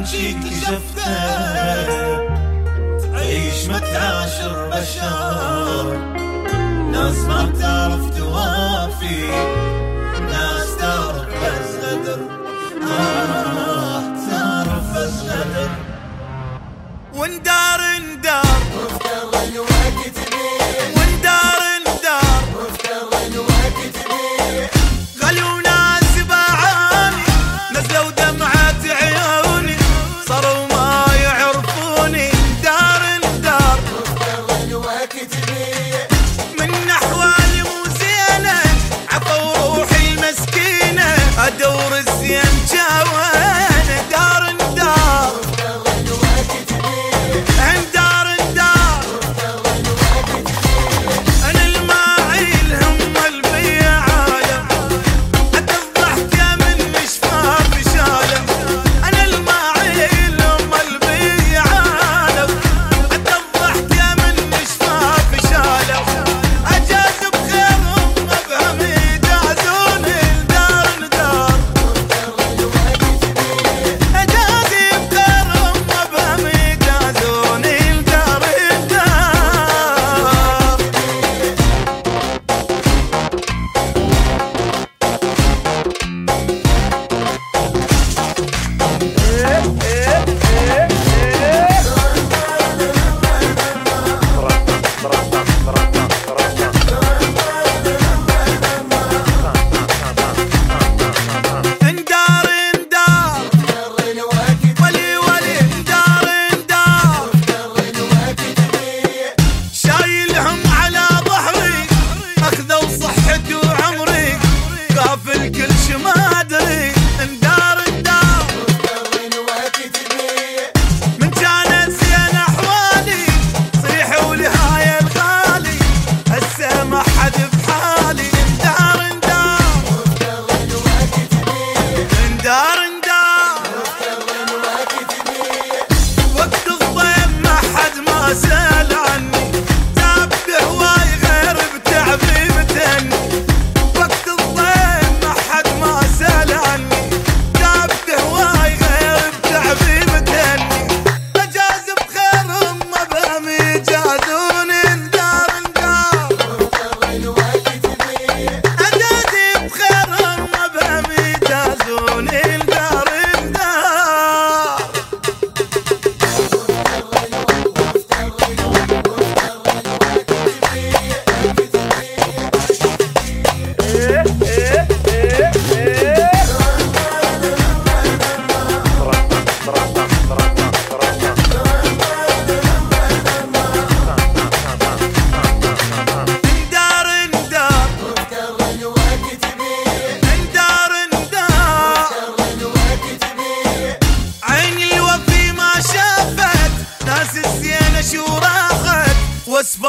تمشي اكتشفتها تعيش ما تعاشر بشر. ناس ما بتعرف توافي. ناس تعرف بس غدر. آه تعرف بس غدر. وندار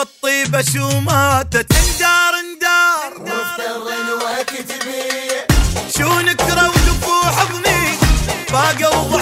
الطيبة شو ماتت؟ ندار ندار شو نكرة ودفوع حضني باقي وضع